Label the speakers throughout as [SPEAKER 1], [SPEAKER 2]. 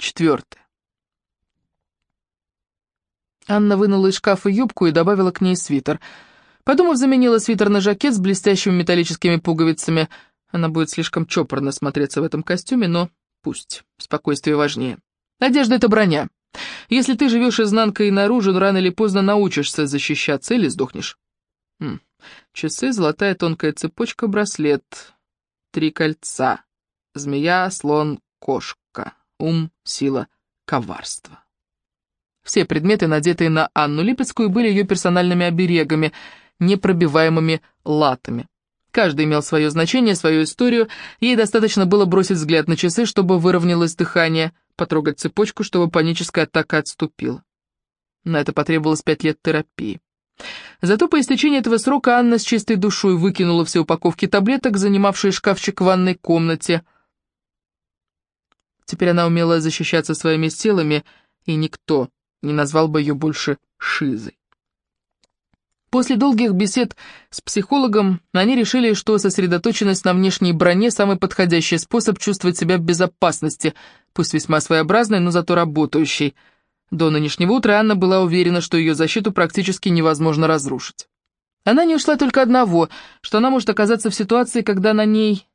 [SPEAKER 1] Четвертое. Анна вынула из шкафа юбку и добавила к ней свитер. Подумав, заменила свитер на жакет с блестящими металлическими пуговицами. Она будет слишком чопорно смотреться в этом костюме, но пусть, спокойствие важнее. Одежда — это броня. Если ты живешь изнанкой наружу, рано или поздно научишься защищаться или сдохнешь. Хм. Часы, золотая тонкая цепочка, браслет, три кольца, змея, слон, кошка, ум, сила, коварство. Все предметы, надетые на Анну Липецкую, были ее персональными оберегами, непробиваемыми латами. Каждый имел свое значение, свою историю. Ей достаточно было бросить взгляд на часы, чтобы выровнялось дыхание, потрогать цепочку, чтобы паническая атака отступила. На это потребовалось пять лет терапии. Зато по истечении этого срока Анна с чистой душой выкинула все упаковки таблеток, занимавшие шкафчик в ванной комнате. Теперь она умела защищаться своими силами, и никто не назвал бы ее больше Шизой. После долгих бесед с психологом они решили, что сосредоточенность на внешней броне – самый подходящий способ чувствовать себя в безопасности, пусть весьма своеобразной, но зато работающей. До нынешнего утра Анна была уверена, что ее защиту практически невозможно разрушить. Она не ушла только одного, что она может оказаться в ситуации, когда на ней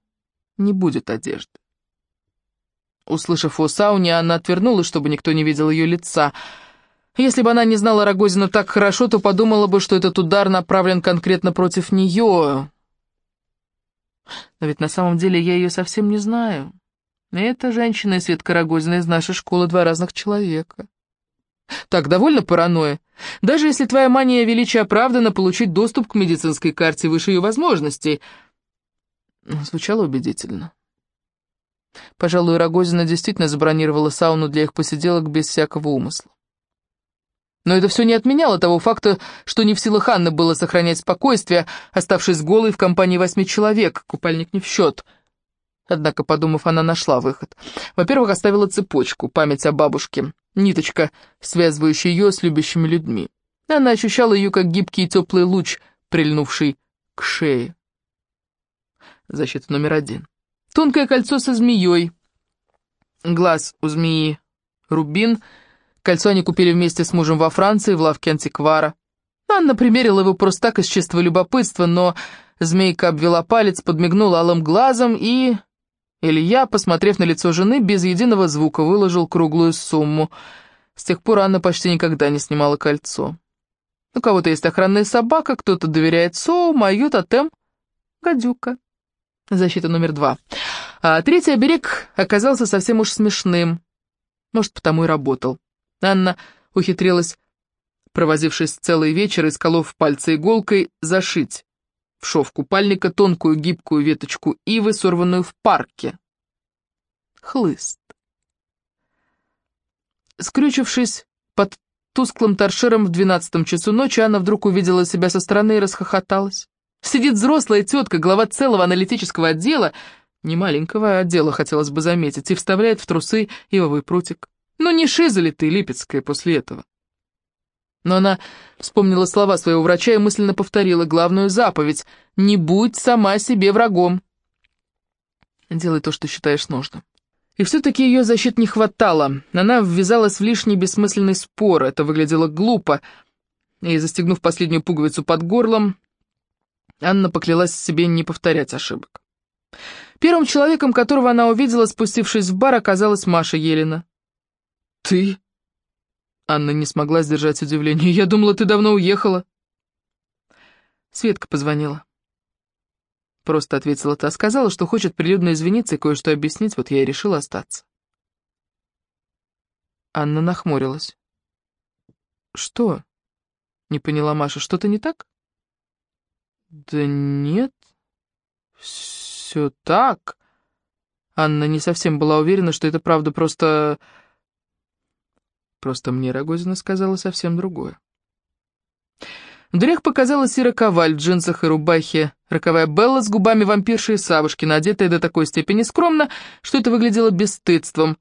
[SPEAKER 1] не будет одежды. Услышав о сауне, она отвернулась, чтобы никто не видел ее лица – если бы она не знала Рогозину так хорошо, то подумала бы, что этот удар направлен конкретно против нее. Но ведь на самом деле я ее совсем не знаю. Эта женщина и Светка Рогозина из нашей школы два разных человека. Так, довольно паранойя. Даже если твоя мания величия оправдана, получить доступ к медицинской карте выше ее возможностей. Звучало убедительно. Пожалуй, Рогозина действительно забронировала сауну для их посиделок без всякого умысла. Но это все не отменяло того факта, что не в силах Анны было сохранять спокойствие, оставшись голой в компании восьми человек, купальник не в счет. Однако, подумав, она нашла выход. Во-первых, оставила цепочку, память о бабушке, ниточка, связывающая ее с любящими людьми. Она ощущала ее, как гибкий и теплый луч, прильнувший к шее. Защита номер один. Тонкое кольцо со змеей. Глаз у змеи рубин — Кольцо они купили вместе с мужем во Франции, в лавке антиквара. Анна примерила его просто так из чистого любопытства, но змейка обвела палец, подмигнула алым глазом и... Илья, посмотрев на лицо жены, без единого звука выложил круглую сумму. С тех пор Анна почти никогда не снимала кольцо. У кого-то есть охранная собака, кто-то доверяет Соу, а ее тотем — гадюка. Защита номер два. А третий оберег оказался совсем уж смешным. Может, потому и работал. Анна ухитрилась, провозившись целый вечер, исколов пальцы иголкой, зашить в шов купальника тонкую гибкую веточку ивы, сорванную в парке. Хлыст. Скрючившись под тусклым торшером в двенадцатом часу ночи, Анна вдруг увидела себя со стороны и расхохоталась. Сидит взрослая тетка, глава целого аналитического отдела, не маленького отдела, хотелось бы заметить, и вставляет в трусы ивовый прутик. Ну не шиза ли ты, Липецкая, после этого? Но она вспомнила слова своего врача и мысленно повторила главную заповедь «Не будь сама себе врагом». Делай то, что считаешь нужным. И все-таки ее защит не хватало. Она ввязалась в лишний бессмысленный спор. Это выглядело глупо. И, застегнув последнюю пуговицу под горлом, Анна поклялась себе не повторять ошибок. Первым человеком, которого она увидела, спустившись в бар, оказалась Маша Елена. «Ты?» Анна не смогла сдержать удивление. «Я думала, ты давно уехала». Светка позвонила. Просто ответила та. Сказала, что хочет прилюдно извиниться и кое-что объяснить, вот я и решила остаться. Анна нахмурилась. «Что?» — не поняла Маша. «Что-то не так?» «Да нет, все так». Анна не совсем была уверена, что это правда, просто... Просто мне Рогозина сказала совсем другое. В дверях показалась Ира Коваль в джинсах и рубахе, роковая Белла с губами вампирши и Савушкина, одетая до такой степени скромно, что это выглядело бесстыдством.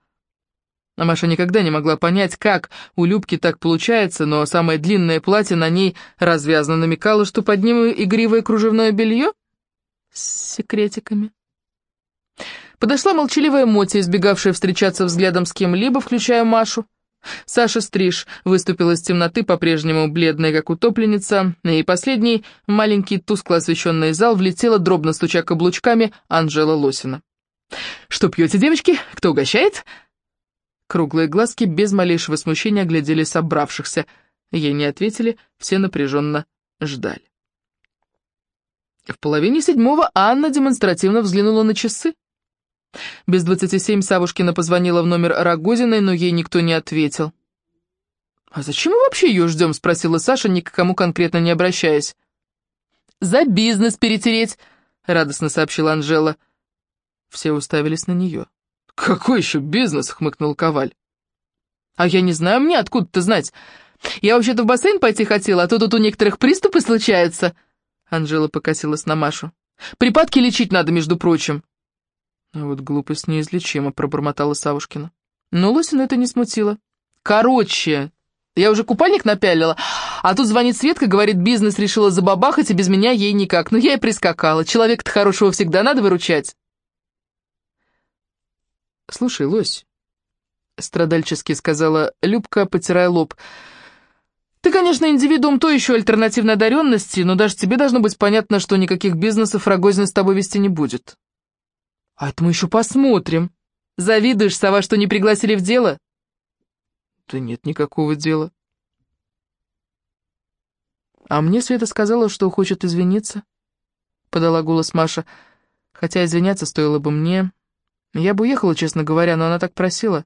[SPEAKER 1] А Маша никогда не могла понять, как у Любки так получается, но самое длинное платье на ней развязано намекало, что под ним игривое кружевное белье с секретиками. Подошла молчаливая Мотя, избегавшая встречаться взглядом с кем-либо, включая Машу. Саша Стриж выступила из темноты, по-прежнему бледная, как утопленница, и последний, маленький, тускло освещенный зал, влетела, дробно стуча каблучками, Анжела Лосина. «Что пьете, девочки? Кто угощает?» Круглые глазки без малейшего смущения оглядели собравшихся. Ей не ответили, все напряженно ждали. В половине седьмого Анна демонстративно взглянула на часы. Без двадцати семь Савушкина позвонила в номер Рогозиной, но ей никто не ответил. «А зачем мы вообще ее ждем?» — спросила Саша, ни к кому конкретно не обращаясь. «За бизнес перетереть!» — радостно сообщила Анжела. Все уставились на нее. «Какой еще бизнес?» — хмыкнул Коваль. «А я не знаю, мне откуда-то знать. Я вообще-то в бассейн пойти хотела, а то тут у некоторых приступы случаются». Анжела покосилась на Машу. «Припадки лечить надо, между прочим». А вот глупость неизлечима, пробормотала Савушкина. Но Лосина это не смутило. Короче, я уже купальник напялила, а тут звонит Светка, говорит, бизнес решила забабахать, и без меня ей никак. Ну, я и прискакала. Человека-то хорошего всегда надо выручать. «Слушай, лось», — страдальчески сказала Любка, потирая лоб, — «ты, конечно, индивидуум то еще альтернативной одаренности, но даже тебе должно быть понятно, что никаких бизнесов Рогозин с тобой вести не будет». «А это мы еще посмотрим. Завидуешь, сова, что не пригласили в дело?» «Да нет никакого дела». «А мне Света сказала, что хочет извиниться», — подала голос Маша. «Хотя извиняться стоило бы мне. Я бы уехала, честно говоря, но она так просила».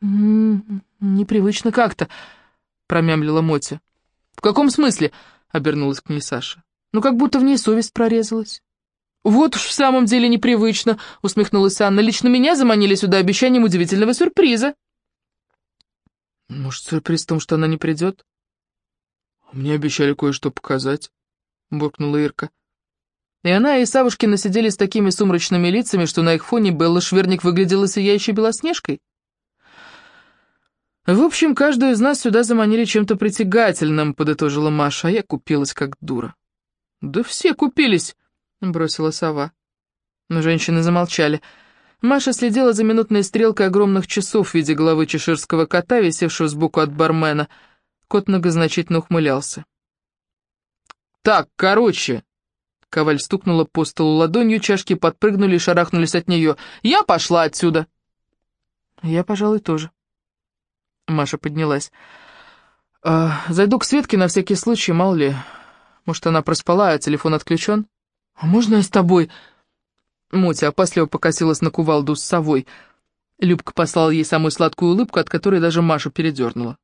[SPEAKER 1] «М-м, «Непривычно как-то», — промямлила Мотя. «В каком смысле?» — обернулась к ней Саша. «Ну, как будто в ней совесть прорезалась». «Вот уж в самом деле непривычно», — усмехнулась Анна. «Лично меня заманили сюда обещанием удивительного сюрприза». «Может, сюрприз в том, что она не придет?» «Мне обещали кое-что показать», — буркнула Ирка. И она и Савушкина сидели с такими сумрачными лицами, что на их фоне Белла Шверник выглядела сияющей белоснежкой. «В общем, каждую из нас сюда заманили чем-то притягательным», — подытожила Маша, а я купилась как дура. «Да все купились», — бросила сова. Но женщины замолчали. Маша следила за минутной стрелкой огромных часов в виде головы чеширского кота, висевшего сбоку от бармена. Кот многозначительно ухмылялся. «Так, короче...» Коваль стукнула по столу ладонью, чашки подпрыгнули и шарахнулись от нее. «Я пошла отсюда!» «Я, пожалуй, тоже». Маша поднялась. «А, «Зайду к Светке на всякий случай, мало ли. Может, она проспала, а телефон отключен?» «А можно я с тобой?» Мотя опасливо покосилась на кувалду с совой. Любка послала ей самую сладкую улыбку, от которой даже Машу передернула.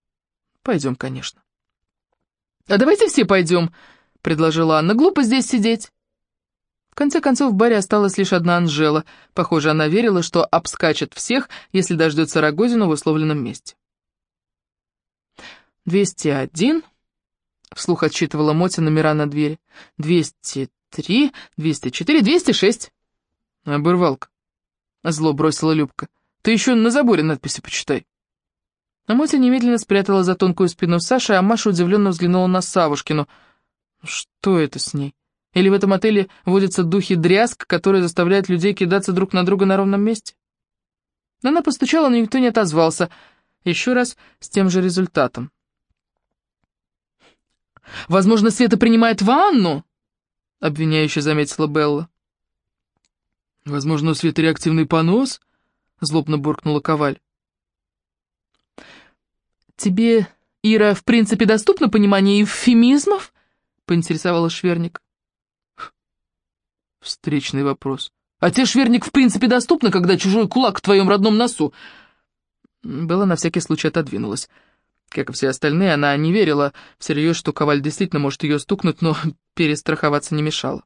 [SPEAKER 1] «Пойдем, конечно». «А давайте все пойдем», — предложила Анна. «Глупо здесь сидеть». В конце концов, в баре осталась лишь одна Анжела. Похоже, она верила, что обскачет всех, если дождется Рогозину в условленном месте. «Двести один», — вслух отсчитывала Мотя номера на двери. «Двести три, двести четыре, двести шесть. Оборвалка. Зло бросила Любка. Ты еще на заборе надписи почитай. А Мотя немедленно спрятала за тонкую спину Саши, а Маша удивленно взглянула на Савушкину. Что это с ней? Или в этом отеле водятся духи дрязг, которые заставляют людей кидаться друг на друга на ровном месте? Она постучала, но никто не отозвался. Еще раз с тем же результатом. «Возможно, Света принимает ванну?» — обвиняюще заметила Белла. «Возможно, у Светы реактивный понос?» — злобно буркнула Коваль. «Тебе, Ира, в принципе, доступно понимание эвфемизмов?» — поинтересовала Шверник. Встречный вопрос. «А тебе, Шверник, в принципе, доступно, когда чужой кулак в твоем родном носу?» Белла на всякий случай отодвинулась. Как и все остальные, она не верила всерьез, что Коваль действительно может ее стукнуть, но перестраховаться не мешало.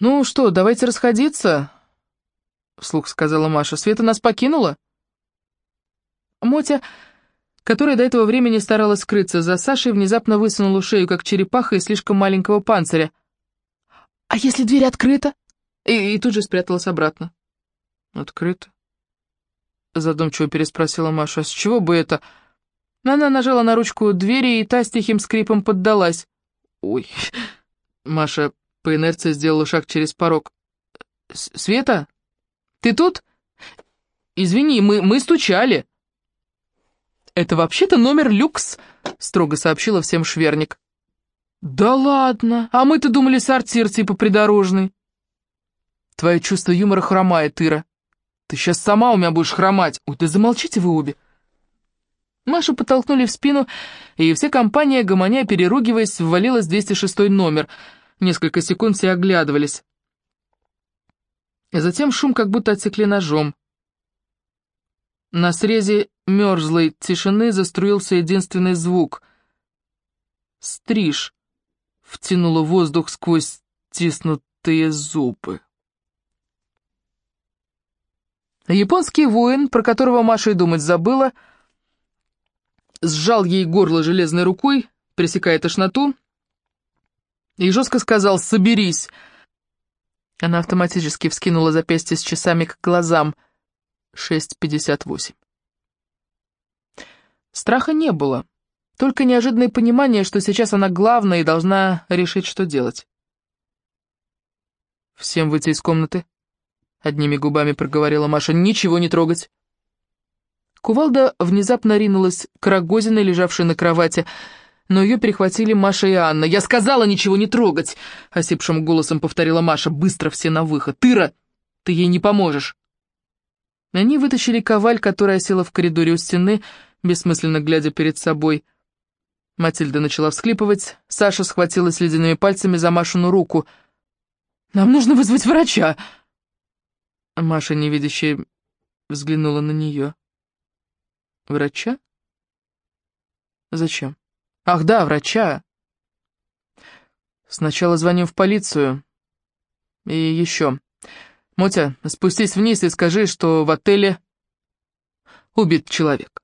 [SPEAKER 1] «Ну что, давайте расходиться», — вслух сказала Маша. «Света нас покинула?» Мотя, которая до этого времени старалась скрыться за Сашей, внезапно высунула шею, как черепаха из слишком маленького панциря. «А если дверь открыта?» И, и тут же спряталась обратно. «Открыто?» Задумчиво переспросила Маша. «С чего бы это?» Она нажала на ручку двери, и та с тихим скрипом поддалась. «Ой!» Маша по инерции сделала шаг через порог. Света, ты тут? Извини, мы, мы стучали». «Это вообще-то номер люкс», — строго сообщила всем Шверник. «Да ладно, а мы-то думали сортир типа придорожный». «Твое чувство юмора хромает, Ира. Ты сейчас сама у меня будешь хромать. Ой, да замолчите вы обе». Машу подтолкнули в спину, и вся компания, гомоня переругиваясь, ввалилась в 206 номер. Несколько секунд все оглядывались. И затем шум как будто отсекли ножом. На срезе мерзлой тишины заструился единственный звук. Стриж втянула воздух сквозь стиснутые зубы. Японский воин, про которого Маша и думать забыла, сжал ей горло железной рукой, пресекая тошноту, и жестко сказал «Соберись!» Она автоматически вскинула запястье с часами к глазам. 6.58. Страха не было, только неожиданное понимание, что сейчас она главная и должна решить, что делать. «Всем выйти из комнаты», — одними губами проговорила Маша, — «ничего не трогать». Кувалда внезапно ринулась к Рогозиной, лежавшей на кровати, но ее перехватили Маша и Анна. «Я сказала ничего не трогать!» — осипшим голосом повторила Маша. «Быстро все на выход! Тыра, ты ей не поможешь!» Они вытащили коваль, которая села в коридоре у стены, бессмысленно глядя перед собой. Матильда начала всхлипывать, Саша схватилась ледяными пальцами за Машину руку. «Нам нужно вызвать врача!» Маша, невидящая, взглянула на нее. «Врача? Зачем? Ах да, врача!» «Сначала звоним в полицию. И еще. Мотя, спустись вниз и скажи, что в отеле убит человек».